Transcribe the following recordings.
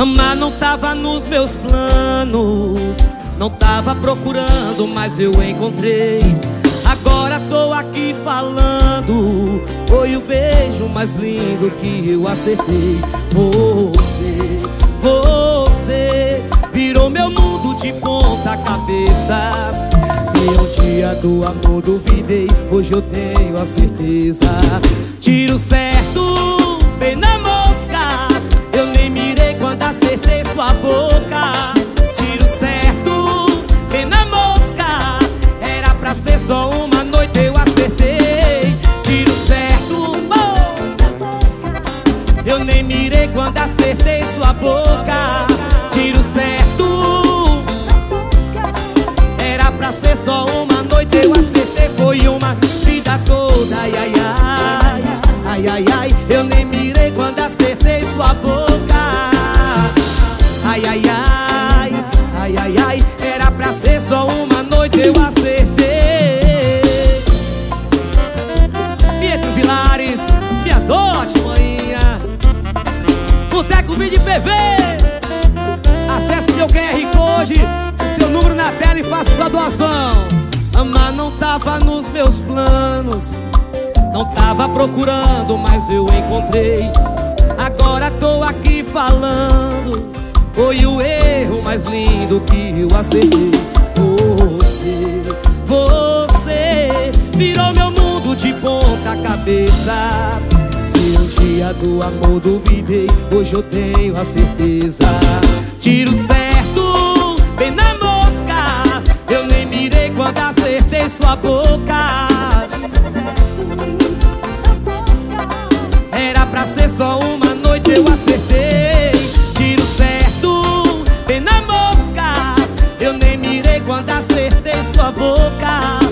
Amar não tava nos meus planos Não tava procurando, mas eu encontrei. Agora tô aqui falando Foi o beijo mais lindo que eu acertei. Você, você Virou meu mundo de ponta cabeça. Se um dia do amor duvidei Hoje eu tenho a certeza. Tiro certo Só quando acertei sua boca. Tiro certo. Era pra ser só uma noite eu acertei Foi uma vida toda, ai ai ai. Ai ai ai, eu nem mirei quando acertei sua boca. Ai ai ai, ai ai ai. Era pra ser só uma noite eu acertei Vídeo PV Acesse seu QR Code Seu número na tela e faça sua doação. Amar não tava nos meus planos Não tava procurando, mas eu encontrei. Agora tô aqui falando Foi o erro mais lindo que eu acertei. Você, você Virou meu mundo de ponta cabeça do amor duvidei, hoje eu tenho a certeza. Tiro certo, bem na mosca. Eu nem mirei quando acertei sua boca. Era pra ser só uma noite, eu acertei. Tiro certo, bem na mosca. Eu nem mirei quando acertei sua boca.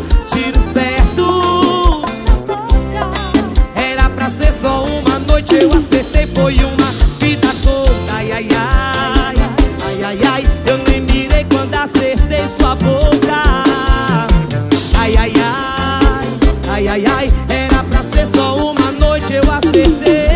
eu acertei foi uma vida toda. Ai, ai, ai, ai, ai, ai. Eu nem mirei quando acertei sua boca. Ai, ai, ai, ai, ai, ai. Era pra ser só uma noite eu acertei.